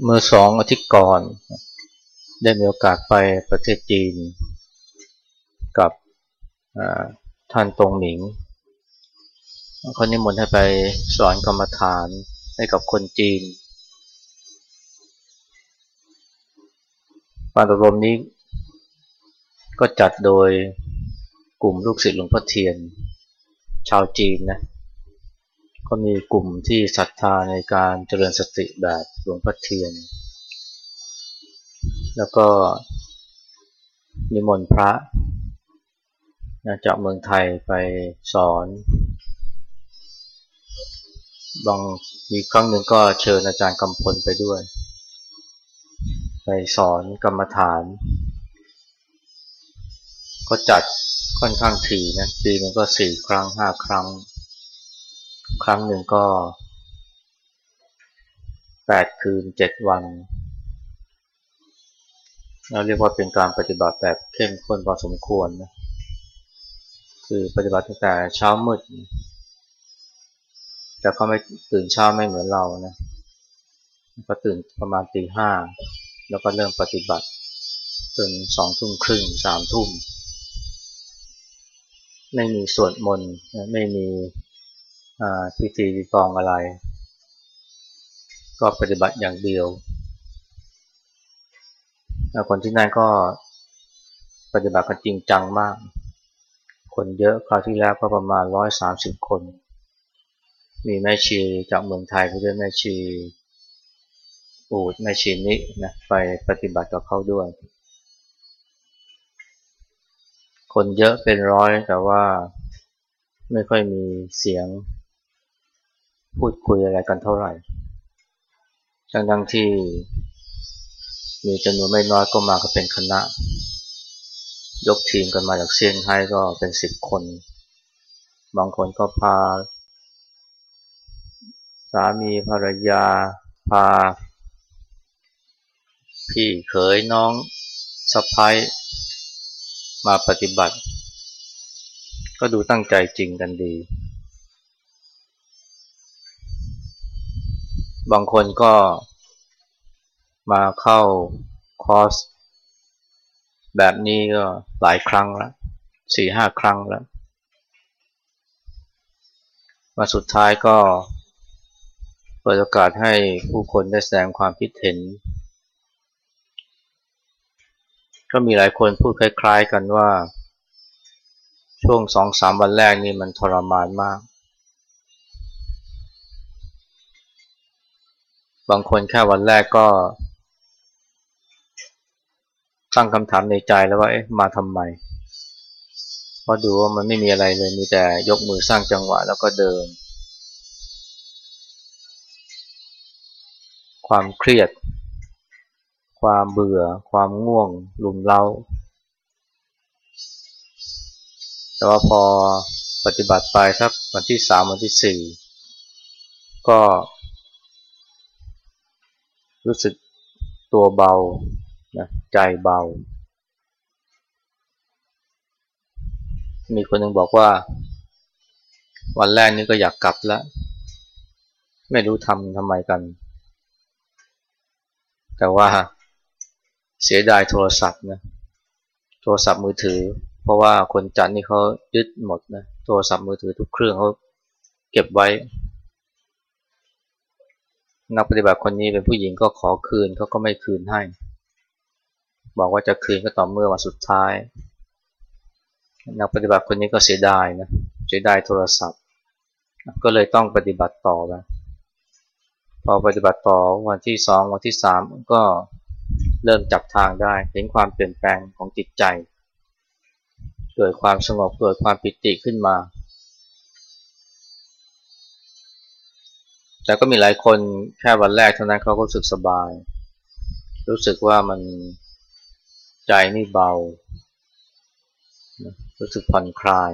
เมื่อสองอาทิตย์ก่อน ได้มีโอกาสไปประเทศจีน กับท่านตรงหมิงเขานิมนต์ให้ไปสอนกรรมฐานให้กับคนจีนการอบรมนี้ก็จัดโดยกลุ่มลูกศิษย์หลวงพ่อเทียน ชาวจีนนะ ก็มีกลุ่มที่ศรัทธาในการเจริญสติแบบหลวงพ่อเทียน แล้วก็นิมนต์พระจากเมืองไทยไปสอน บางมีครั้งหนึ่งก็เชิญอาจารย์กำพลไปด้วย ไปสอนกรรมฐาน ก็จัดค่อนข้างถี่นะปีนึงก็สี่ครั้งห้าครั้ง ครั้งหนึ่งก็แปดคืนเจ็ดวันเราเรียกว่าเป็นการปฏิบัติแบบเข้มข้นพอสมควรนะคือปฏิบัติตั้งแต่เช้ามืด แต่เขาไม่ตื่นเช้าไม่เหมือนเรานะเขาตื่นประมาณตีห้าแล้วก็เริ่มปฏิบัติจนสองทุ่มครึ่งสามทุ่ม ไม่มีสวดมนต์ไม่มี พิธีกองอะไร ก็ปฏิบัติอย่างเดียวคนที่นั่นก็ปฏิบัติกันจริงจังมาก คนเยอะคราวที่แล้วก็ประมาณร้อยสามสิบคน มีแม่ชีจากเมืองไทยไปด้วยแม่ชีอูดแม่ชีนินะไปปฏิบัติกับเขาด้วย คนเยอะเป็นร้อยแต่ว่าไม่ค่อยมีเสียง พูดคุยอะไรกันเท่าไหร่ทั้งที่มีจำนวนไม่น้อยก็มาก็เป็นคณะ ยกทีมกันมาจากเซี่ยงไฮ้ก็เป็นสิบคน บางคนก็พา สามีภรรยา พา พี่เขยน้องสะพ้ายมาปฏิบัติ ก็ดูตั้งใจจริงกันดี บางคนก็มาเข้าคอร์สแบบนี้ก็หลายครั้งแล้วสี่ห้าครั้งแล้ว มาสุดท้ายก็เปิดโอกาสให้ผู้คนได้แสดงความคิดเห็น ก็มีหลายคนพูดคล้ายๆกันว่า ช่วงสองสามวันแรกนี่มันทรมานมาก บางคนแค่วันแรกก็ตั้งคำถามในใจแล้วว่าเอ๊ะมาทำไมเพราะดูว่ามันไม่มีอะไรเลยมีแต่ยกมือสร้างจังหวะแล้วก็เดิน ความเครียด ความเบื่อ ความง่วงลุมเล้าแต่ว่าพอปฏิบัติไปสักวันที่สามวันที่สี่ก็ รู้สึกตัวเบานะใจเบา มีคนหนึ่งบอกว่า วันแรกนี้ก็อยากกลับแล้ว ไม่รู้ทำทำไมกัน แต่ว่าเสียดายโทรศัพท์นะโทรศัพท์มือถือ เพราะว่าคนจันนี่เขายึดหมดนะโทรศัพท์มือถือทุกเครื่องเขาเก็บไว้ นักปฏิบัติคนนี้เป็นผู้หญิงก็ขอคืนเขาก็ไม่คืนให้ บอกว่าจะคืนก็ต่อเมื่อวันสุดท้าย นักปฏิบัติคนนี้ก็เสียดายนะเสียดายโทรศัพท์ ก็เลยต้องปฏิบัติต่อไปพอปฏิบัติต่อวันที่สองวันที่สามก็เริ่มจับทางได้เห็นความเปลี่ยนแปลงของจิตใจ เกิดความสงบเกิดความปิติขึ้นมา แต่ก็มีหลายคนแค่วันแรกเท่านั้นเขาก็รู้สึกสบาย รู้สึกว่ามันใจนี่เบา รู้สึกผ่อนคลาย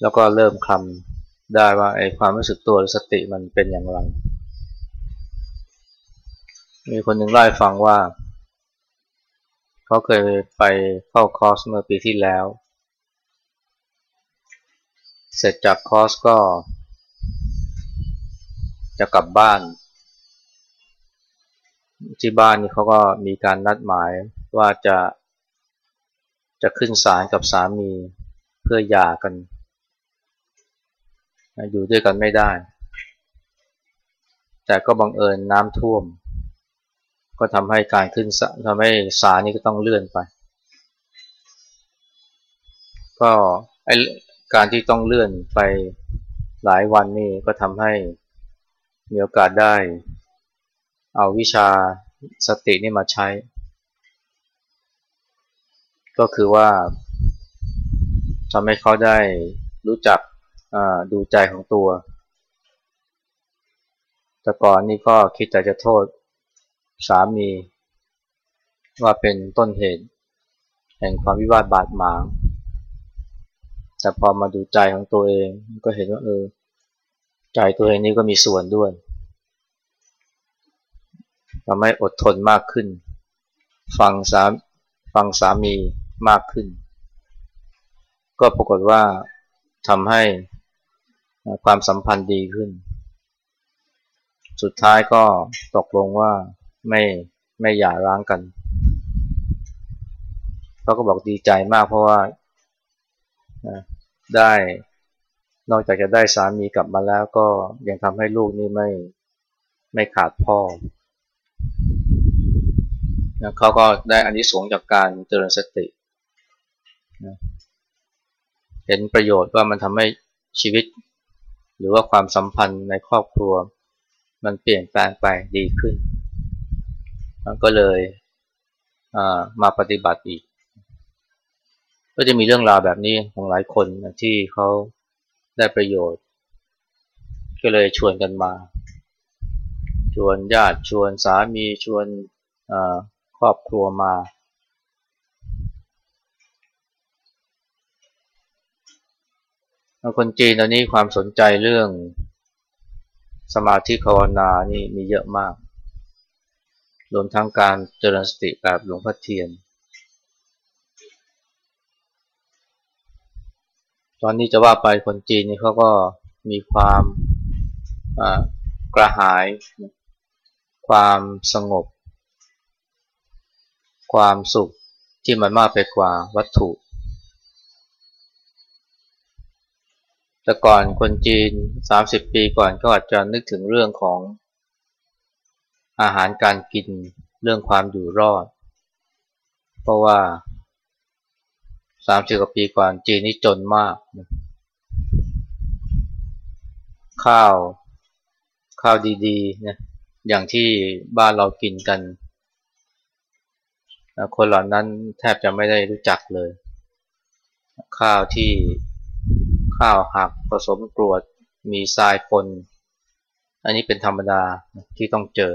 แล้วก็เริ่มคำได้ว่าไอ้ความรู้สึกตัวสติมันเป็นอย่างไร มีคนหนึ่งเล่าให้ฟังว่า เขาเคยไปเข้าคอร์สเมื่อปีที่แล้ว เสร็จจากคอร์สก็ จะกลับบ้าน ที่บ้านนี่เขาก็มีการนัดหมายว่าจะจะขึ้นศาลกับสามีเพื่อหย่ากัน อยู่ด้วยกันไม่ได้ แต่ก็บังเอิญน้ำท่วม ก็ทำให้การขึ้นทำให้ศาลนี้ก็ต้องเลื่อนไป ก็ไอการที่ต้องเลื่อนไปหลายวันนี่ก็ทำให้ มีโอกาสได้ เอาวิชาสตินี่มาใช้ ก็คือว่าทำให้เขาได้รู้จักดูใจของตัว แต่ก่อนนี่ก็คิดแต่จะโทษสามี ว่าเป็นต้นเหตุ แห่งความวิวาทบาดหมาง แต่พอมาดูใจของตัวเองก็เห็นว่าเออ ใจตัวเองนี่ก็มีส่วนด้วยทำให้อดทนมากขึ้น ฟังสามฟังสามีมากขึ้น ก็ปรากฏว่าทำให้ความสัมพันธ์ดีขึ้น สุดท้ายก็ตกลงว่าไม่ไม่หย่าร้างกันเขาก็บอกดีใจมากเพราะว่าได้ นอกจากจะได้สามีกลับมาแล้วก็ยังทำให้ลูกนี่ไม่ไม่ขาดพ่อนะเขาก็ได้อันนี้สงจากการเจริญสตินะเห็นประโยชน์ว่ามันทำให้ชีวิต หรือว่าความสัมพันธ์ในครอบครัว มันเปลี่ยนแปลงไปดีขึ้นก็เลยมาปฏิบัติอีก ก็จะมีเรื่องราวแบบนี้ของหลายคนที่เขา ได้ประโยชน์ ก็เลยชวนกันมา ชวนญาติชวนสามีชวนครอบครัวมา คนจีนตอนนี้ความสนใจเรื่องสมาธิภาวนานี่มีเยอะมาก รวมทั้งการเจริญสติแบบหลวงพ่อเทียน ตอนนี้จะว่าไปคนจีนนี่เขาก็มีความกระหาย ความสงบ ความสุขที่มันมากไปกว่าวัตถุ แต่ก่อนคนจีน 30 ปีก่อนก็อาจจะนึกถึงเรื่องของอาหารการกินเรื่องความอยู่รอด เพราะว่า 30กว่าปีก่อนจีนนี่จนมากข้าว ข้าวดีๆนะอย่างที่บ้านเรากินกัน คนเหล่านั้นแทบจะไม่ได้รู้จักเลย ข้าวที่ข้าวหักผสมกรวดมีทรายปน อันนี้เป็นธรรมดาที่ต้องเจอ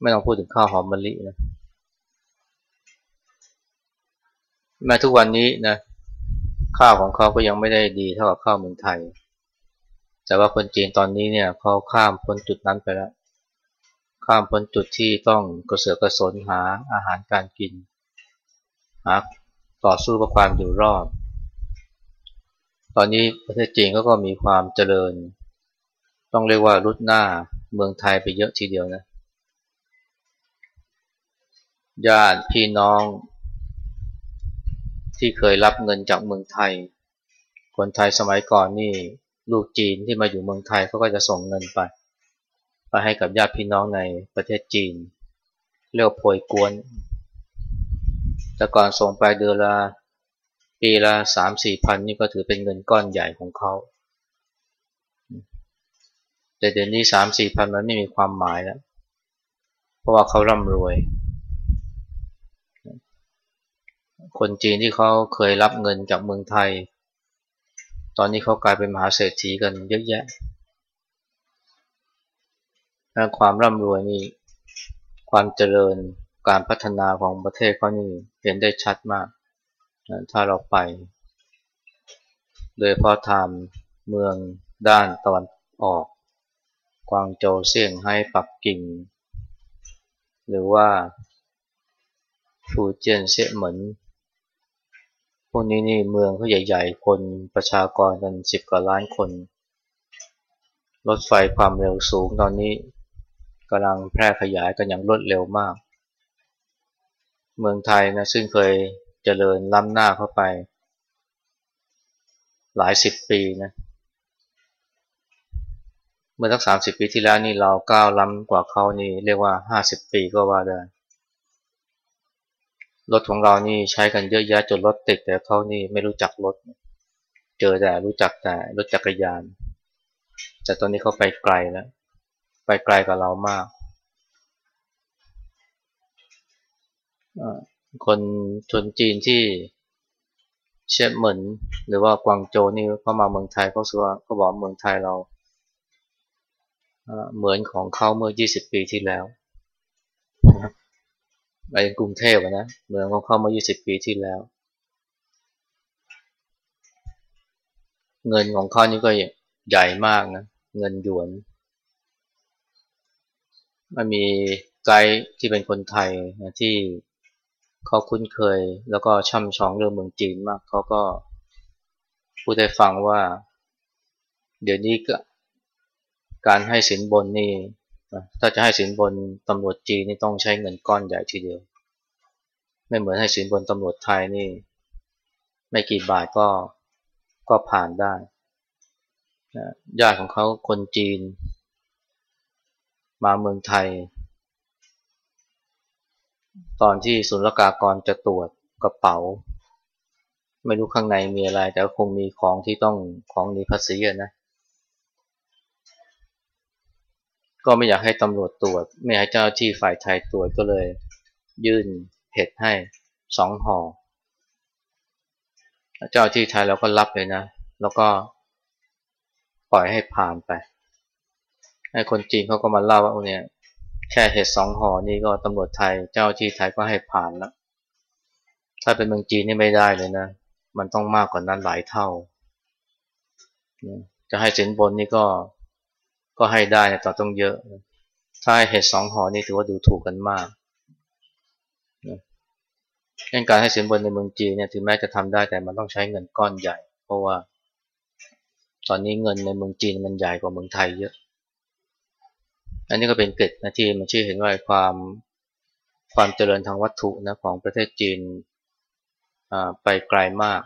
ไม่ต้องพูดถึงข้าวหอมมะลินะ แม้ทุกวันนี้นะข้าวของเขาก็ยังไม่ได้ดีเท่ากับข้าวเมืองไทย แต่ว่าคนจีนตอนนี้เนี่ยเขาข้ามพ้นจุดนั้นไปแล้ว ข้ามพ้นจุดที่ต้องกระเสือกกระสนหาอาหารการกิน หาต่อสู้กับความอยู่รอด ตอนนี้ประเทศจีนก็มีความเจริญ ต้องเรียกว่ารุดหน้าเมืองไทยไปเยอะทีเดียวนะ ญาติพี่น้อง ที่เคยรับเงินจากเมืองไทย คนไทยสมัยก่อนนี่ลูกจีนที่มาอยู่เมืองไทยเขาก็จะส่งเงินไป ไปให้กับญาติพี่น้องในประเทศจีน เรียกโพยกวน แต่ก่อนส่งไปเดือนละปีละสามสี่พันนี่ก็ถือเป็นเงินก้อนใหญ่ของเขาแต่เดี๋ยวนี้สามสี่พันมันไม่มีความหมายแล้ว เพราะว่าเขาร่ำรวย คนจีนที่เขาเคยรับเงินจากเมืองไทย ตอนนี้เขากลายเป็นมหาเศรษฐีกันเยอะแยะความร่ำรวยนี่ความเจริญการพัฒนาของประเทศเขานี่เห็นได้ชัดมาก ถ้าเราไป โดยพอทำเมืองด้านตะวันออก กวางโจวเซี่ยงไฮ้ปักกิ่ง หรือว่าฟูเจียนเซี่ยเหมือน วกนี้นี่เมืองเขาใหญ่ ๆ คนประชากรกันสิบกว่าล้านคน รถไฟความเร็วสูงตอนนี้กกำลังแพร่ขยายกันอย่างรวดเร็วมาก เมืองไทยนะซึ่งเคยเจริญล้ำหน้าเข้าไป หลายสิบปีนะเมื่อสักสามสิบปีที่แล้วนี่เราก้าวล้ำกว่าเขานี่เรียกว่าห้าสิบปีก็ว่าได้ รถของเรานี่ใช้กันเยอะแยะจนรถติดแต่เขานี่ไม่รู้จักรถ เจอแต่รู้จักแต่รถจักรยาน แต่ตอนนี้เขาไปไกลแล้ว ไปไกลกว่าเรามาก คนชนจีนที่เชียเหมินหรือว่ากวางโจนี่เข้ามาเมืองไทยเขาสัวเขาบอกเมืองไทยเราเหมือนของเขาเมื่อ 20 ปีที่แล้ว ไปกรุงเทพนะเมืองของเขาเมื่อ20 ปีที่แล้ว เงินของเขานี่ก็ใหญ่มากนะ เงินหยวน มันมีไกด์ที่เป็นคนไทยนะที่เขาคุ้นเคย แล้วก็ช่ำชองเรื่องเมืองจีนมาก เขาก็พูดให้ฟังว่า เดี๋ยวนี้ก็การให้สินบนนี่ ถ้าจะให้สินบนตำรวจจีนนี่ต้องใช้เงินก้อนใหญ่ทีเดียว ไม่เหมือนให้สินบนตำรวจไทยนี่ ไม่กี่บาทก็ก็ผ่านได้ญาติของเขาคนจีน มาเมืองไทย ตอนที่ศุลกากรจะตรวจกระเป๋า ไม่รู้ข้างในมีอะไร แต่คงมีของที่ต้องของหนีภาษีนะ ก็ไม่อยากให้ตำรวจตรวจ ไม่ให้เจ้าที่ฝ่ายไทยตรวจก็เลย ยื่นเห็ดให้สองห่อเจ้าที่ไทยเราก็รับเลยนะ แล้วก็ปล่อยให้ผ่านไปให้คนจีนเขาก็มาเล่าว่าเนี่ยแค่เห็ดสองห่อนี่ก็ตำรวจไทย เจ้าที่ไทยก็ให้ผ่านแล้วถ้าเป็นเมืองจีนนี่ไม่ได้เลยนะ มันต้องมากกว่านั้นหลายเท่า จะให้สินบนนี่ก็ ก็ให้ได้แต่ต้องเยอะ ถ้าให้เห็ดสองห่อนี่ถือว่าดูถูกกันมากนการให้สินบนในเมืองจีนเนี่ยถึงแม้จะทำได้แต่มันต้องใช้เงินก้อนใหญ่ เพราะว่า ตอนนี้เงินในเมืองจีนมันใหญ่กว่าเมืองไทยเยอะ อันนี้ก็เป็นเกร็ดนะที่มันชี้เห็นว่าความความเจริญทางวัตถุนะของประเทศจีนไปไกลมาก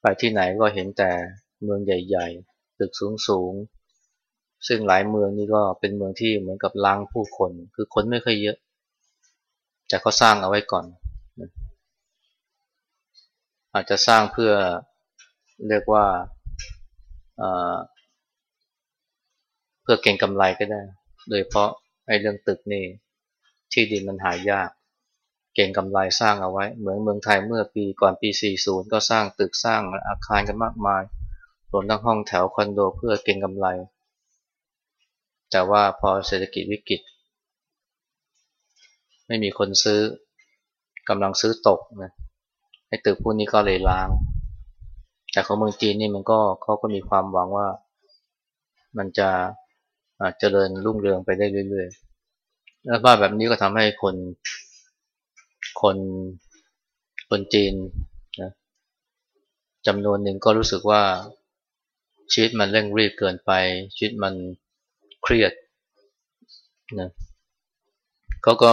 ไปที่ไหนก็เห็นแต่เมืองใหญ่ ตึกสูงสูงซึ่งหลายเมืองนี่ก็เป็นเมืองที่เหมือนกับล้างผู้คน คือคนไม่ค่อยเยอะ แต่เขาสร้างเอาไว้ก่อน อาจจะสร้างเพื่อเรียกว่าเพื่อเก่งกำไรก็ได้ โดยเพราะไอ้เรื่องตึกนี่ที่ดินมันหายาก เก่งกำไรสร้างเอาไว้ เหมือนเมืองไทยเมื่อปีก่อนปี 40 ก็สร้างตึกสร้างอาคารกันมากมาย รวมทั้งห้องแถวคอนโดเพื่อเก็งกำไร แต่ว่าพอเศรษฐกิจวิกฤต ไม่มีคนซื้อกำลังซื้อตกนะไอ้ตึกพวกนี้ก็เลยล้าง แต่ของเมืองจีนนี่มันก็เขาก็มีความหวังว่ามันจะเจริญรุ่งเรืองไปได้เรื่อยๆ แล้วว่าแบบนี้ก็ทำให้คนคนคนจีนนะจำนวนหนึ่งก็รู้สึกว่า ชีวิตมันเร่งรีบเกินไป ชีวิตมันเครียดนะเขาก็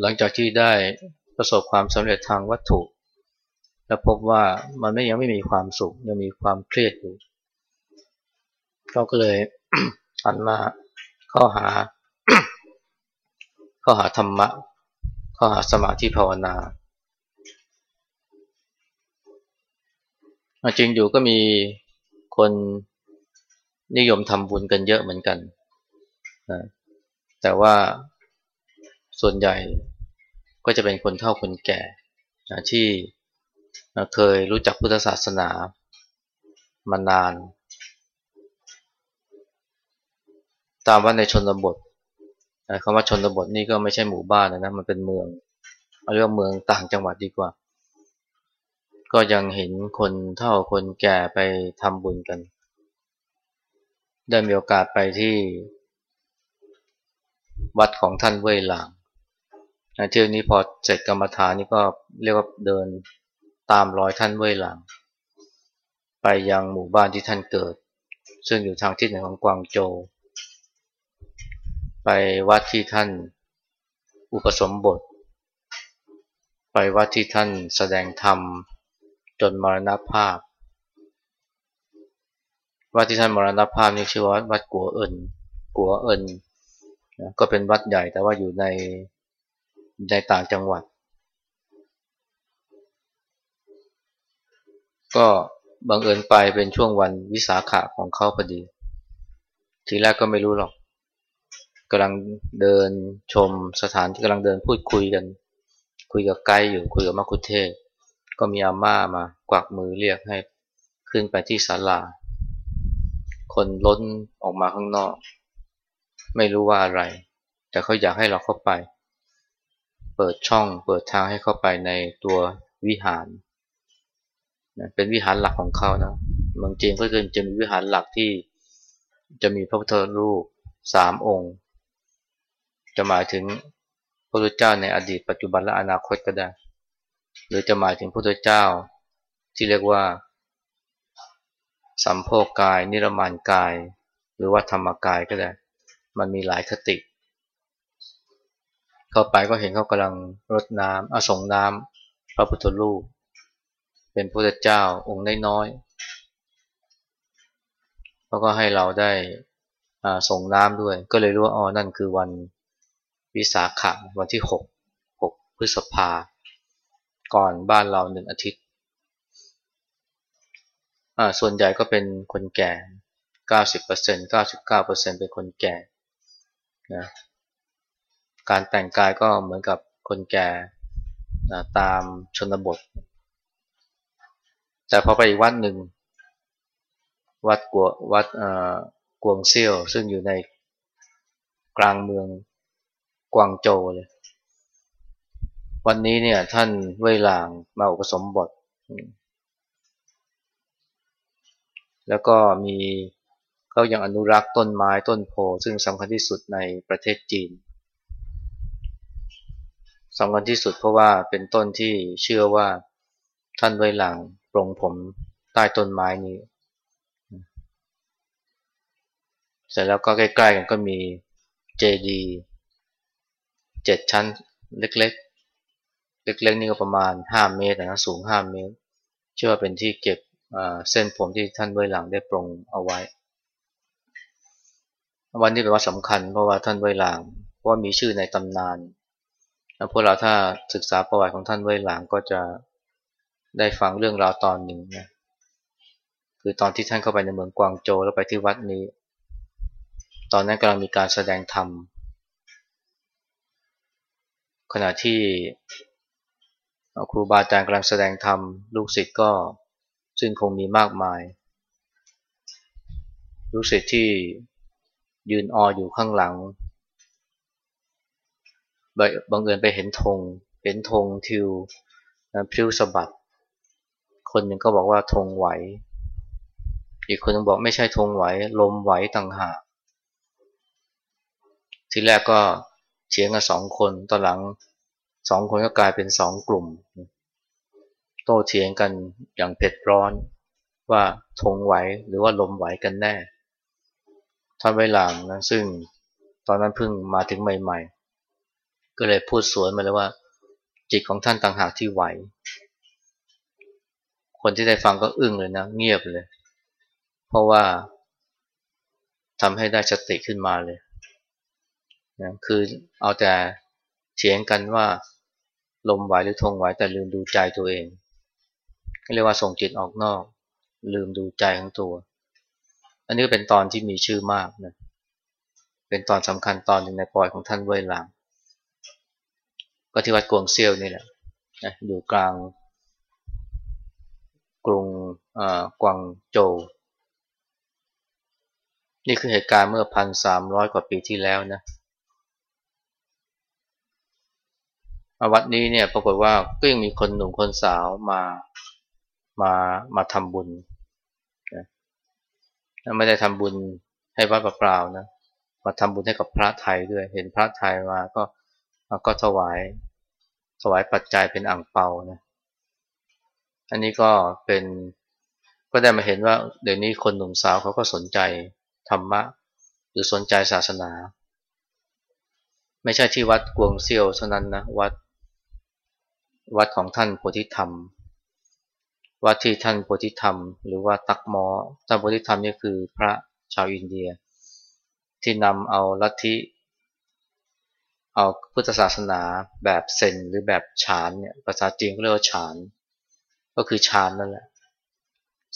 หลังจากที่ได้ประสบความสำเร็จทางวัตถุ แล้วพบว่ามันไม่ยังไม่มีความสุข ยังมีความเครียดอยู่เขาก็เลยหันมาเข้าหาเข้าหาธรรมะ เข้าหาสมาธิภาวนาจริงอยู่ก็มี คนนิยมทำบุญกันเยอะเหมือนกันนะแต่ว่าส่วนใหญ่ก็จะเป็นคนเฒ่าคนแก่นะที่เคยรู้จักพุทธศาสนามานาน ตามว่าในชนบทคำว่าชนบทนี่ก็ไม่ใช่หมู่บ้านนะมันเป็นเมือง เอาเรียกว่าเมืองต่างจังหวัดดีกว่า ก็ยังเห็นคนเท่าคนแก่ไปทำบุญกัน ได้มีโอกาสไปที่วัดของท่านเว่ยหลางเที่ยวนี้พอเสร็จกรรมฐานนี่ก็เรียกว่าเดินตามรอยท่านเว่ยหลาง ไปยังหมู่บ้านที่ท่านเกิด ซึ่งอยู่ทางทิศเหนือของกวางโจวไปวัดที่ท่านอุปสมบท ไปวัดที่ท่านแสดงธรรม จนมรณภาพวัดที่ท่านมรณภาพนี่ชื่อว่าวัดกัวเอินกัวเอินนะก็เป็นวัดใหญ่แต่ว่าอยู่ในในต่างจังหวัด ก็บังเอิญไปเป็นช่วงวันวิสาขะของเขาพอดี ทีแรกก็ไม่รู้หรอกกำลังเดินชมสถานที่กำลังเดินพูดคุยกัน คุยกับไกด์อยู่คุยกับมักคุเทศ ก็มีอาม่ามากวักมือเรียกให้ขึ้นไปที่ศาลา คนล้นออกมาข้างนอก ไม่รู้ว่าอะไร แต่เขาอยากให้เราเข้าไป เปิดช่องเปิดทางให้เข้าไปในตัววิหารเป็นวิหารหลักของเขานะเมืองจีนก็จะมีวิหารหลักที่จะมีพระพุทธรูปสามองค์ จะหมายถึงพระพุทธเจ้าในอดีตปัจจุบันและอนาคตก็ได้ หรือจะหมายถึงพระพุทธเจ้า ที่เรียกว่า สัมโพกาย นิรมานกาย หรือว่าธรรมกายก็ได้ มันมีหลายคติ เข้าไปก็เห็นเขากำลังรดน้ำอาส่งน้ำพระพุทธรูป เป็นพระพุทธเจ้าองค์น้อยๆเขาก็ให้เราได้ส่งน้ำด้วย ก็เลยรู้ว่าอ๋อนั่นคือวันวิสาขะวันที่หกหกพฤษภา ก่อนบ้านเราหนึ่งอาทิตย์ ส่วนใหญ่ก็เป็นคนแก่ 90% 99%เป็นคนแก่นะการแต่งกายก็เหมือนกับคนแก่นะตามชนบท แต่พอไปอีกวัดหนึ่ง วัดกัววัดกวงเซียว ซึ่งอยู่ในกลางเมืองกวางโจวเลย วันนี้เนี่ยท่านเว่ยหลางมาอุปสมบท แล้วก็มีเขายังอนุรักษ์ต้นไม้ต้นโพซึ่งสำคัญที่สุดในประเทศจีนสำคัญที่สุดเพราะว่าเป็นต้นที่เชื่อว่าท่านเว่ยหลางปรงผมใต้ต้นไม้นี้ เสร็จแล้วก็ใกล้ๆกันก็มีเจดีเจ็ดชั้นเล็ก เล็กๆนี่ก็ประมาณ 5 เมตรนะสูง 5 เมตร เชื่อว่าเป็นที่เก็บเส้นผมที่ท่านเบื้องหลังได้ปรงเอาไว้ วันนี้เป็นวันสำคัญเพราะว่าท่านเบื้องหลังเพราะว่ามีชื่อในตำนานพวกเราถ้าศึกษาประวัติของท่านเบื้องหลังก็จะได้ฟังเรื่องราวตอนหนึ่งนะคือตอนที่ท่านเข้าไปในเมืองกวางโจวแล้วไปที่วัดนี้ ตอนนั้นกำลังมีการแสดงธรรมขณะที่ ครูบาอาจารย์กำลังแสดงธรรมลูกศิษย์ก็ซึ่งคงมีมากมาย ลูกศิษย์ที่ยืนอออยู่ข้างหลังบังเอิญไปเห็นธงเห็นธงทิวพิ้วสะบัดคนหนึ่งก็บอกว่าธงไหว อีกคนนึงบอกไม่ใช่ธงไหว ลมไหวต่างหากทีแรกก็เฉียงกันสองคนตอนหลัง สองคนก็กลายเป็นสองกลุ่ม โต้เถียงกันอย่างเผ็ดร้อนว่าธงไหวหรือว่าลมไหวกันแน่ท่านไวหลังนะซึ่งตอนนั้นเพิ่งมาถึงใหม่ ๆ ก็เลยพูดสวนมาเลยว่า จิตของท่านต่างหากที่ไหว คนที่ได้ฟังก็อึ้งเลยนะ เงียบเลย เพราะว่าทำให้ได้สติขึ้นมาเลยนะคือเอาแต่เถียงกันว่า ลมไหวหรือทงไหวแต่ลืมดูใจตัวเองเรียกว่าส่งจิตออกนอก ลืมดูใจของตัว อันนี้ก็เป็นตอนที่มีชื่อมากนะเป็นตอนสำคัญตอนหนึ่งในปอยของท่านเว่ยหลางก็ที่วัดกวงเซียวนี่แหละอยู่กลางกรุงกวางโจวนี่คือเหตุการณ์เมื่อพันสามร้อยกว่าปีที่แล้วนะ วัดนี้เนี่ยปรากฏว่าก็ยังมีคนหนุ่มคนสาวมามามาทำบุญนะไม่ได้ทำบุญให้วัดเปล่าๆนะมาทำบุญให้กับพระไทยด้วย เห็นพระไทยมาก็ก็ถวายถวายปัจจัยเป็นอ่างเปานะอันนี้ก็เป็นก็ได้มาเห็นว่าเดี๋ยวนี้คนหนุ่มสาวเขาก็สนใจธรรมะ หรือสนใจศาสนา ไม่ใช่ที่วัดกวงเซียวเท่านั้นนะวัด วัดของท่านโพธิธรรม วัดที่ท่านโพธิธรรม หรือว่าตักมอท่านโพธิธรรมนี่คือพระชาวอินเดีย ที่นำเอาลัทธิเอาพุทธศาสนาแบบเซนหรือแบบฌานเนี่ยภาษาจีนเรียกว่าฌาน ก็คือฌานนั่นแหละ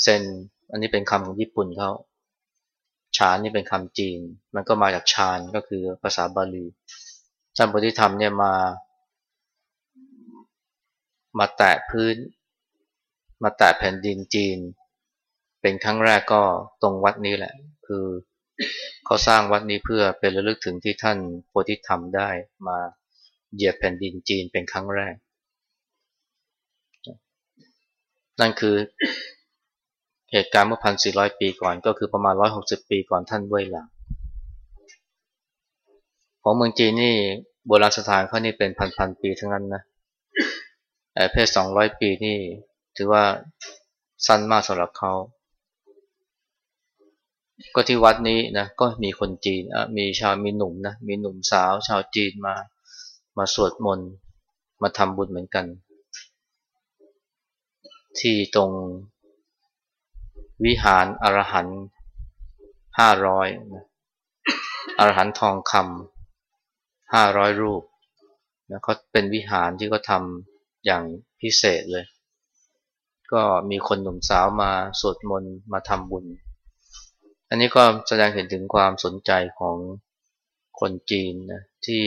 เซนอันนี้เป็นคำของญี่ปุ่นเขาฌานนี่เป็นคำจีน มันก็มาจากฌานก็คือภาษาบาลีท่านโพธิธรรมเนี่ยมา มาแตะพื้น มาแตะแผ่นดินจีน เป็นครั้งแรกก็ตรงวัดนี้แหละ คือเขาสร้างวัดนี้เพื่อเป็นระลึกถึงที่ท่านโพธิธรรมได้มาเหยียบแผ่นดินจีนเป็นครั้งแรก นั่นคือเหตุการณ์เมื่อพันสี่ร้อยปีก่อนก็คือประมาณร้อยหกสิบปีก่อนท่านด้วยหลังของเมืองจีนนี่โบราณสถานเขานี่เป็นพันๆปีทั้งนั้นนะ เพศสองร้อยปีนี่ถือว่าสั้นมากสำหรับเขา ก็ที่วัดนี้นะก็มีคนจีนมีชาวมีหนุ่มนะมีหนุ่มสาวชาวจีนมามาสวดมนต์มาทำบุญเหมือนกัน ที่ตรงวิหารอรหันห้าร้อยอรหันทองคำห้าร้อยรูปนะเขาเป็นวิหารที่เขาทำ อย่างพิเศษเลย ก็มีคนหนุ่มสาวมาสวดมนต์มาทำบุญ อันนี้ก็แสดงเห็นถึงความสนใจของคนจีนนะที่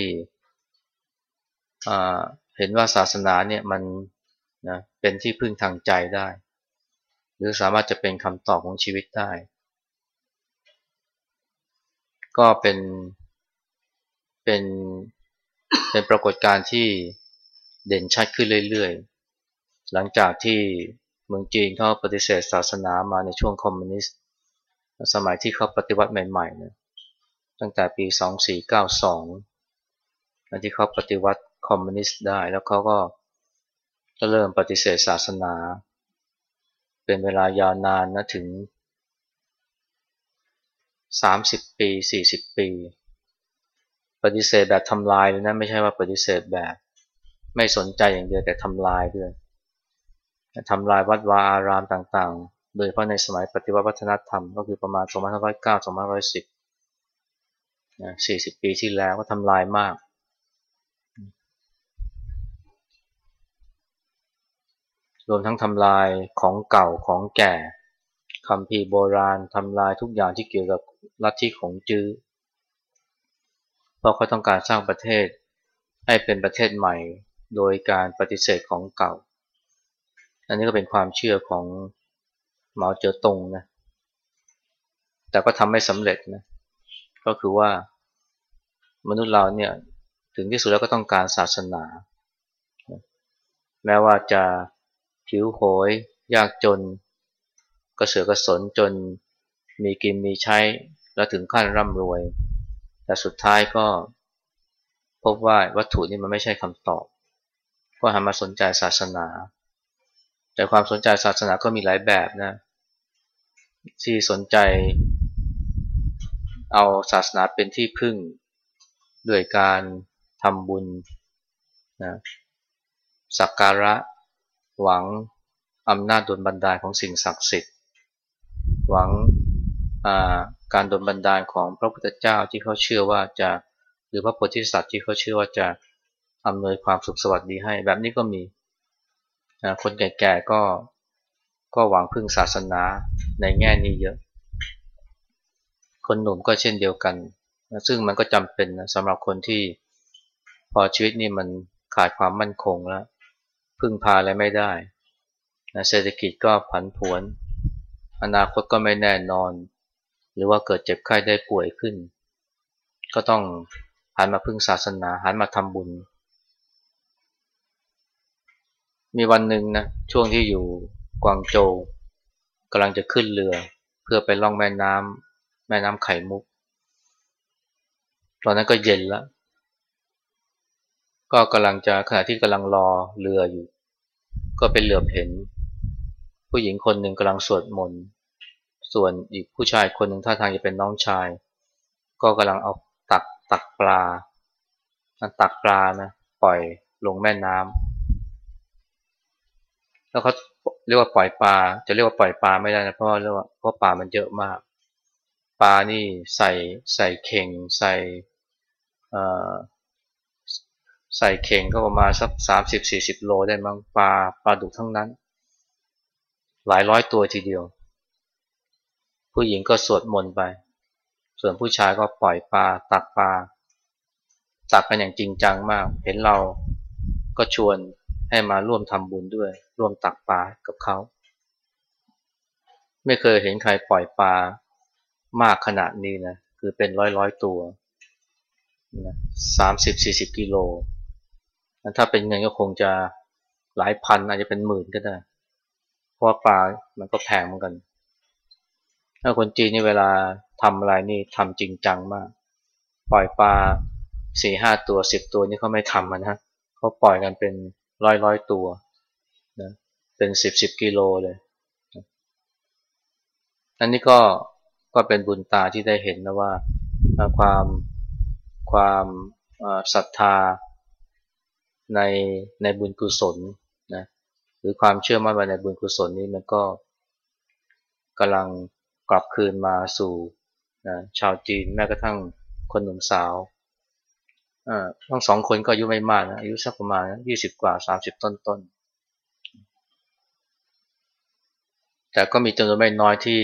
เห็นว่าศาสนาเนี่ยมันนะเป็นที่พึ่งทางใจได้ หรือสามารถจะเป็นคำตอบของชีวิตได้ ก็เป็นเป็นเป็นปรากฏการณ์ที่ เด่นชัดขึ้นเรื่อยๆ หลังจากที่เมืองจีนเขาปฏิเสธศาสนามาในช่วงคอมมิวนิสต์ สมัยที่เขาปฏิวัติใหม่ๆนี่ยตั้งแต่ปี 2492ที่เขาปฏิวัติคอมมิวนิสต์ได้ แล้วเขาก็เริ่มปฏิเสธศาสนา เป็นเวลายาวนานนะถึง 30 ปี 40 ปี ปฏิเสธแบบทำลายเลยนะ ไม่ใช่ว่าปฏิเสธแบบ ไม่สนใจอย่างเดียวแต่ทำลายด้วยทำลายวัดวาอารามต่างๆ โดยเฉพาะในสมัยปฏิวัติวัฒนธรรมก็คือประมาณ 2509 2510นะ40 ปีที่แล้วก็ทำลายมาก รวมทั้งทำลายของเก่าของแก่คำพีโบราณทำลายทุกอย่างที่เกี่ยวกับลัทธิของจื้อเพราะเขาต้องการสร้างประเทศให้เป็นประเทศใหม่ โดยการปฏิเสธของเก่า อันนี้ก็เป็นความเชื่อของหมาเจ๋อตงนะ แต่ก็ทำไม่สำเร็จนะ ก็คือว่ามนุษย์เราเนี่ยถึงที่สุดแล้วก็ต้องการศาสนา แม้ว่าจะผิวโหย ยากจน กระเสือกกระสนจนมีกินมีใช้ แล้วถึงขั้นร่ำรวย แต่สุดท้ายก็พบว่าวัตถุนี่มันไม่ใช่คำตอบ ก็หันมาสนใจศาสนา แต่ความสนใจศาสนาก็มีหลายแบบนะที่สนใจเอาศาสนาเป็นที่พึ่งด้วยการทำบุญนะสักการะหวังอำนาจดลบันดาลของสิ่งศักดิ์สิทธิ์ หวังการดลบันดาลของพระพุทธเจ้าที่เขาเชื่อว่าจะ หรือพระโพธิสัตว์ที่เขาเชื่อว่าจะ อำนวยความสุขสวัสดีให้ แบบนี้ก็มีคนแก่ๆก็ก็หวังพึ่งศาสนาในแง่นี้เยอะ คนหนุ่มก็เช่นเดียวกันซึ่งมันก็จำเป็นนะสำหรับคนที่พอชีวิตนี่มันขาดความมั่นคงแล้ว พึ่งพาอะไรไม่ได้นะเศรษฐกิจก็ผันผวน อนาคตก็ไม่แน่นอน หรือว่าเกิดเจ็บไข้ได้ป่วยขึ้น ก็ต้องหันมาพึ่งศาสนาหันมาทำบุญ มีวันหนึ่งนะช่วงที่อยู่กวางโจวกำลังจะขึ้นเรือ เพื่อไปล่องแม่น้ำแม่น้ำไข่มุก ตอนนั้นก็เย็นแล้ว ก็กำลังจะขณะที่กำลังรอเรืออยู่ ก็เป็นเหลือบเห็น ผู้หญิงคนหนึ่งกำลังสวดมนต์ส่วนอีกผู้ชายคนหนึ่งท่าทางจะเป็นน้องชาย ก็กำลังเอาตักตักปลาตักปลานะปล่อยลงแม่น้ำ แล้วเขาเรียกว่าปล่อยปลา จะเรียกว่าปล่อยปลาไม่ได้นะเพราะเรียกว่าเพราะปลามันเยอะมาก ปลานี่ใส่ใส่เข่งใส่ใส่เข่งก็ประมาณสักสามสิบสี่สิบโลได้มั้งปลาปลาดุกทั้งนั้น หลายร้อยตัวทีเดียว ผู้หญิงก็สวดมนต์ไป ส่วนผู้ชายก็ปล่อยปลาตักปลาตักกันอย่างจริงจังมาก เห็นเราก็ชวนให้มาร่วมทำบุญด้วย ร่วมตักปลากับเขา ไม่เคยเห็นใครปล่อยปลามากขนาดนี้นะ คือเป็นร้อยร้อยตัวสามสิบสี่สิบกิโล ถ้าเป็นเงินก็คงจะหลายพันอาจจะเป็นหมื่นก็ได้ เพราะปลามันก็แพงเหมือนกัน ถ้าคนจีนนี่เวลาทำอะไรนี่ทำจริงจังมาก ปล่อยปลาสี่ห้าตัวสิบตัวนี่เขาไม่ทำนะเขาปล่อยกันเป็นร้อยร้อยตัว เป็นสิบสิบกิโลเลยอันนี้ก็ก็เป็นบุญตาที่ได้เห็นนะว่าความความศรัทธาในในบุญกุศลนะหรือความเชื่อมั่นในบุญกุศลนี้มันก็กำลังกลับคืนมาสู่นะชาวจีนแม้กระทั่งคนหนุ่มสาวทั้งสองคนก็อายุไม่มากนะอายุสักประมาณยี่สิบกว่าสามสิบต้นต้น แต่ก็มีจำนวนไม่น้อยที่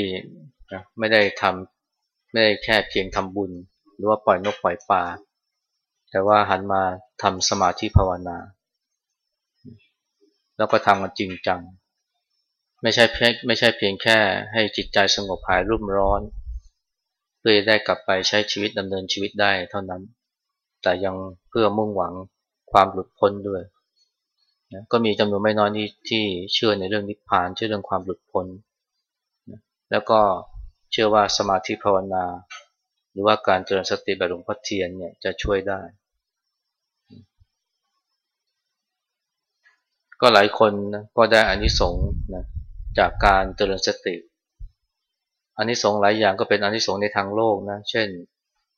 ไม่ได้ทำไม่ได้แค่เพียงทำบุญ หรือว่าปล่อยนกปล่อยปลาแต่ว่าหันมาทำสมาธิภาวนา แล้วก็ทำกันจริงจัง ไม่ใช่เพียงไม่ใช่เพียงแค่ให้จิตใจสงบหายรุ่มร้อน เพื่อได้กลับไปใช้ชีวิตดำเนินชีวิตได้เท่านั้น แต่ยังเพื่อมุ่งหวังความหลุดพ้นด้วย นะก็มีจำนวนไม่น้อยที่ที่เชื่อในเรื่องนิพพานเชื่อเรื่องความหลุดพ้นนะแล้วก็เชื่อว่าสมาธิภาวนา หรือว่าการเจริญสติแบบหลวงพ่อเทียนเนี่ยจะช่วยได้ ก็หลายคนนะก็ได้อานิสงส์นะจากการเจริญสติอานิสงส์หลายอย่างก็เป็นอานิสงส์ในทางโลกนะเช่น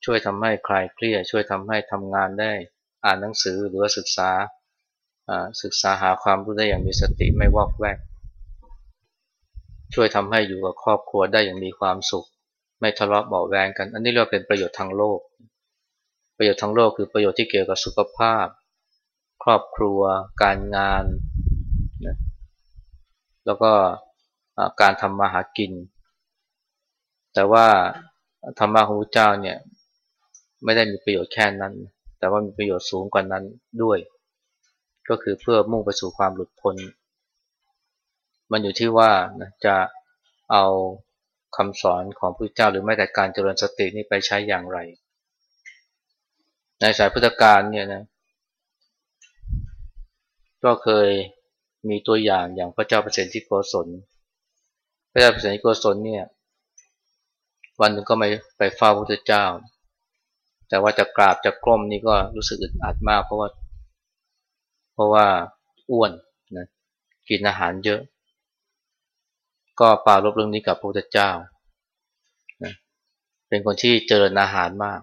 ช่วยทำให้คลายเครียดช่วยทำให้ทำงานได้อ่านหนังสือหรือว่าศึกษา ศึกษาหาความรู้ได้อย่างมีสติไม่วอกแวก ช่วยทำให้อยู่กับครอบครัวได้อย่างมีความสุข ไม่ทะเลาะเบาแวงกัน อันนี้เรียกว่าเป็นประโยชน์ทางโลก ประโยชน์ทางโลกคือประโยชน์ที่เกี่ยวกับสุขภาพ ครอบครัว การงานนะแล้วก็การทำมาหากิน แต่ว่าธรรมะของพระเจ้าเนี่ยไม่ได้มีประโยชน์แค่นั้น แต่ว่ามีประโยชน์สูงกว่านั้นด้วย ก็คือเพื่อมุ่งไปสู่ความหลุดพ้น มันอยู่ที่ว่าจะเอาคำสอนของพระเจ้าหรือแม้แต่การเจริญสตินี่ไปใช้อย่างไร ในสายพุทธการเนี่ยนะก็เคยมีตัวอย่างอย่างพระเจ้าเปรตที่โกศล พระเจ้าเปรตที่โกศลเนี่ยวันหนึ่งก็ไม่ไปเฝ้าพระพุทธเจ้า แต่ว่าจะกราบจะกล้มนี่ก็รู้สึกอึดอัดมาก เพราะว่า ราะว่าอ้วนนะกินอาหารเยอะ ก็ปารบเรื่องนี้กับพระพุทธเจ้าเป็นคนที่เจริญอาหารมาก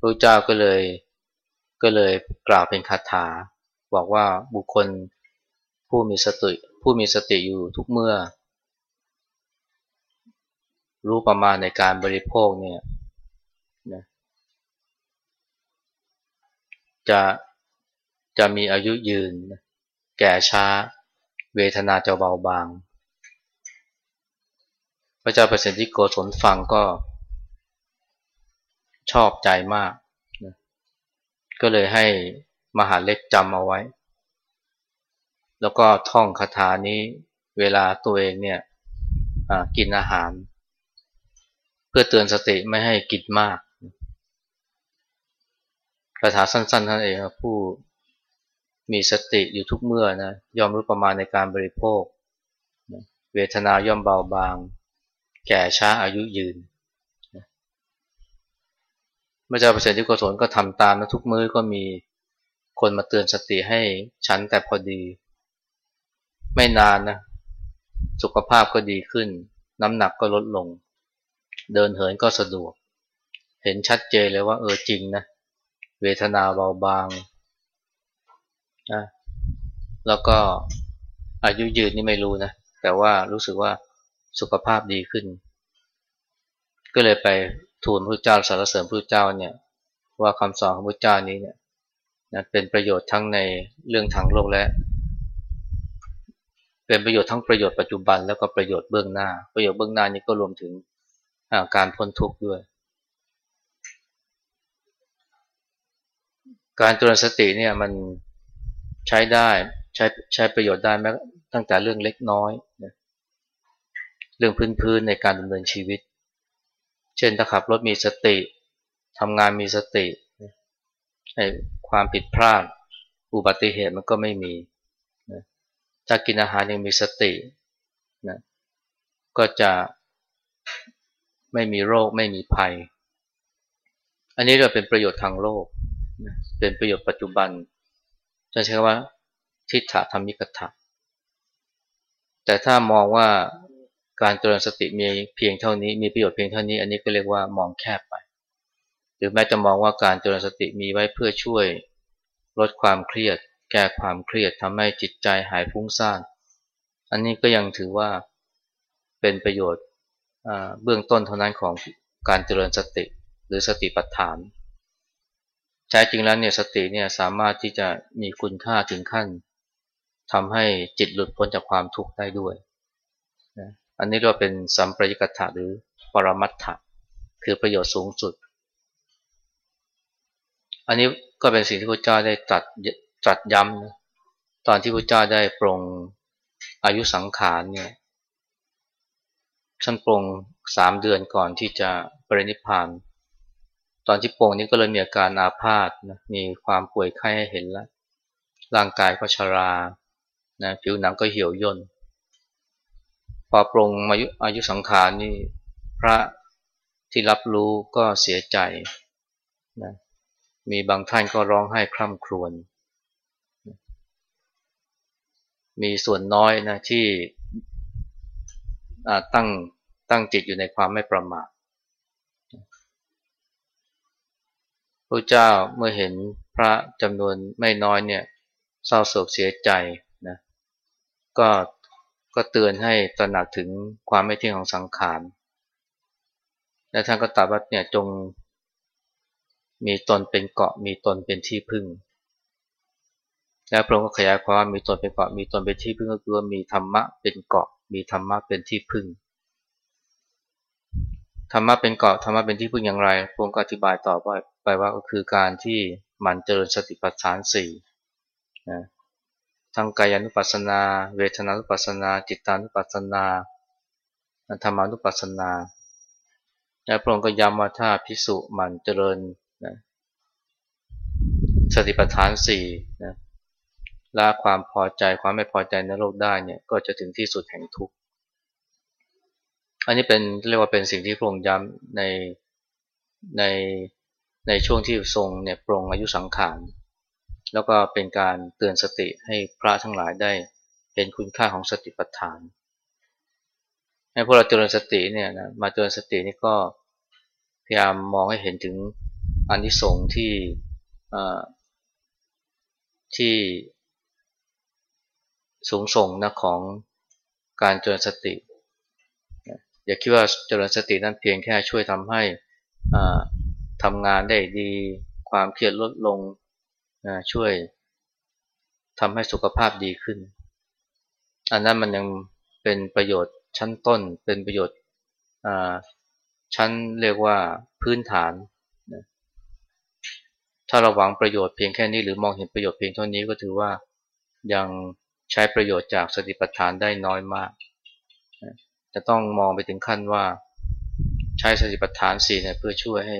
พระเจ้าก็เลยก็เลยกล่าวเป็นคาถา บอกว่าบุคคลผู้มีสติผู้มีสติอยู่ทุกเมื่อ รู้ประมาณในการบริโภคเนี่ยนะ จะจะมีอายุยืน แก่ช้า เวทนาจะเบาบาง พระเจ้าเปรตที่โกศลฟังก็ ชอบใจมากนะก็เลยให้มหาเล็กจำเอาไว้ แล้วก็ท่องคาถานี้เวลาตัวเองเนี่ยกินอาหาร เพื่อเตือนสติไม่ให้กินมาก คาถาสั้นๆท่านเองผู้มีสติอยู่ทุกเมื่อนะยอมรู้ประมาณในการบริโภค เวทนาย่อมเบาบาง แก่ช้าอายุยืนเมื่อเจ้าประเสริฐที่โกศลก็ทำตามนะทุกมื้อก็มีคนมาเตือนสติให้ฉันแต่พอดี ไม่นานนะสุขภาพก็ดีขึ้น น้ำหนักก็ลดลง เดินเหินก็สะดวก เห็นชัดเจนเลยว่าเออจริงนะเเวทนาเบาบางนะแล้วก็อายุยืนนี่ไม่รู้นะ แต่ว่ารู้สึกว่าสุขภาพดีขึ้น ก็เลยไปทูลพระเจ้าสารเสริญพระเจ้าเนี่ย ว่าคำสอนของพระเจ้านี้เนี่ยนะเป็นประโยชน์ทั้งในเรื่องทางโลกและ เป็นประโยชน์ทั้งประโยชน์ปัจจุบันแล้วก็ประโยชน์เบื้องหน้า ประโยชน์เบื้องหน้านี้ก็รวมถึงการพ้นทุกข์ด้วย การเจริญสติเนี่ยมันใช้ได้ใช้ใช้ประโยชน์ได้แม้ตั้งแต่เรื่องเล็กน้อยนะเรื่องพื้นๆในการดำเนินชีวิต เช่นถ้าขับรถมีสติทำงานมีสติไอ้ความผิดพลาด อุบัติเหตุมันก็ไม่มีนะถ้ากินอาหารยังมีสตินะก็จะไม่มีโรคไม่มีภัย อันนี้เราเป็นประโยชน์ทางโลก เป็นประโยชน์ปัจจุบัน จะใช้ว่าทิฏฐธรรมิกถะแต่ถ้ามองว่าการเจริญสติมีเพียงเท่านี้ มีประโยชน์เพียงเท่านี้ อันนี้ก็เรียกว่ามองแคบไป หรือแม้จะมองว่าการเจริญสติมีไว้เพื่อช่วยลดความเครียด แก้ความเครียดทำให้จิตใจหายฟุ้งซ่าน อันนี้ก็ยังถือว่าเป็นประโยชน์เบื้องต้นเท่านั้นของการเจริญสติหรือสติปัฏฐาน ท้จริงแล้วเนี่ยสติเนี่ยสามารถที่จะมีคุณค่าถึงขั้นทำให้จิตหลุดพ้นจากความทุกข์ได้ด้วยนะอันนี้เรียกว่าเป็นสัมปรายกถะหรือปรมัตถะคือประโยชน์สูงสุด อันนี้ก็เป็นสิ่งที่พระเจ้าได้ตรัสตรัสย้ำนะตอนที่พระเจ้าได้ปรงอายุสังขารเนี่ยท่านปรงสามเดือนก่อนที่จะปรินิพพาน ตอนที่โปรงนี้ก็เลยมีอาการอาพาธนะมีความป่วยไข้ให้เห็นแล้วร่างกายก็ชรานะผิวหนังก็เหี่ยวย่นพอปรงอายุอายุสังขารนี่พระที่รับรู้ก็เสียใจนะมีบางท่านก็ร้องไห้คร่ำครวญมีส่วนน้อยนะที่ตั้งตั้งจิตอยู่ในความไม่ประมาท พระเจ้าเมื่อเห็นพระจำนวนไม่น้อยเนี่ยเศร้าโศกเสียใจนะก็ก็เตือนให้ตระหนักถึงความไม่เที่ยงของสังขาร และท่านก็ตรัสว่าเนี่ยจงมีตนเป็นเกาะมีตนเป็นที่พึ่ง แล้วพระองค์ก็ขยายความว่ามีตนเป็นเกาะมีตนเป็นที่พึ่งก็คือมีธรรมะเป็นเกาะ มีธรรมะเป็นที่พึ่ง ธรรมะเป็นเกาะธรรมะเป็นที่พึ่งอย่างไรพระองค์ก็อธิบายต่อไป ไปว่าก็คือการที่มันเจริญสติปัฏฐานสี่นะทั้งกายานุปัสสนา เวทนานุปัสสนา จิตานุปัสสนาธรรมานุปัสสนาและพระองค์ก็ย้ำว่าถ้าพิสุมันเจริญนะสติปัฏฐานสี่นะละความพอใจความไม่พอใจในโลกได้เนี่ยก็จะถึงที่สุดแห่งทุกข์อันนี้เป็นเรียกว่าเป็นสิ่งที่พระองค์ย้ำในใน ในช่วงที่ทรงเนี่ยปรงอายุสังขาร แล้วก็เป็นการเตือนสติให้พระทั้งหลายได้เห็นคุณค่าของสติปัฏฐาน ให้พวกเราเจริญสติเนี่ยนะมาเจริญสตินี่ก็พยายามมองให้เห็นถึงอนิสงส์ที่ที่สูงส่งนะของการเจริญสติ อย่าคิดว่าเจริญสตินั้นเพียงแค่ช่วยทำให้ ทำงานได้ดี ความเครียดลดลงนะช่วยทำให้สุขภาพดีขึ้น อันนั้นมันยังเป็นประโยชน์ชั้นต้น เป็นประโยชน์ชั้นเรียกว่าพื้นฐานนะถ้าเราหวังประโยชน์เพียงแค่นี้หรือมองเห็นประโยชน์เพียงเท่านี้ก็ถือว่ายังใช้ประโยชน์จากสติปัฏฐานได้น้อยมาก จะต้องมองไปถึงขั้นว่าใช้สติปัฏฐานสี่เนี่ยเพื่อช่วยให้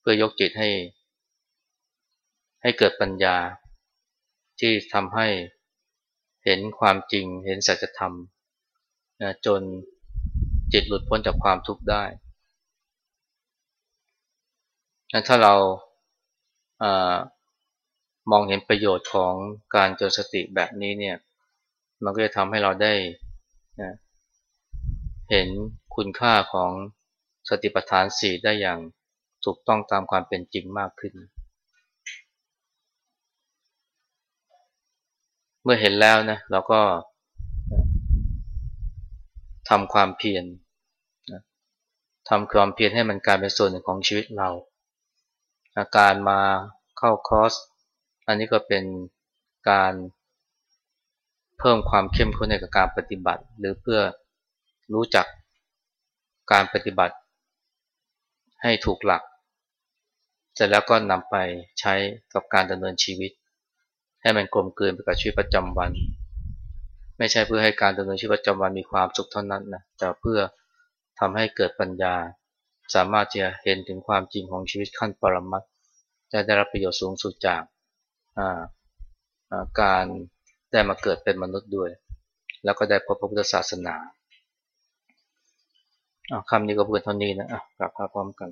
เพื่อยกจิตให้ ให้เกิดปัญญา ที่ทำให้เห็นความจริง เห็นสัจธรรมนะจนจิตหลุดพ้นจากความทุกข์ได้ถ้าเรามองเห็นประโยชน์ของการเจริญสติแบบนี้เนี่ย มันก็จะทำให้เราได้นะเห็นคุณค่าของสติปัฏฐานสี่ได้อย่าง ถูกต้องตามความเป็นจริงมากขึ้น เมื่อเห็นแล้วนะเราก็ทำความเพียรทำความเพียรให้มันกลายเป็นส่วนหนึ่งของชีวิตเรา อาการมาเข้าคอร์สอันนี้ก็เป็นการเพิ่มความเข้มข้นในการปฏิบัติ หรือเพื่อรู้จักการปฏิบัติให้ถูกหลัก เสร็จแล้วก็นำไปใช้กับการดำเนินชีวิต ให้มันกลมกลืนไปกับชีวิตประจำวัน ไม่ใช่เพื่อให้การดำเนินชีวิตประจำวันมีความสุขเท่านั้นนะแต่เพื่อทำให้เกิดปัญญา สามารถจะเห็นถึงความจริงของชีวิตขั้นปรมัตจะได้รับประโยชน์สูงสุดจากการได้มาเกิดเป็นมนุษย์ด้วย แล้วก็ได้พบพระพุทธศาสนาคำนี้ก็เพื่อเท่านี้นะกลับมาพร้อมกัน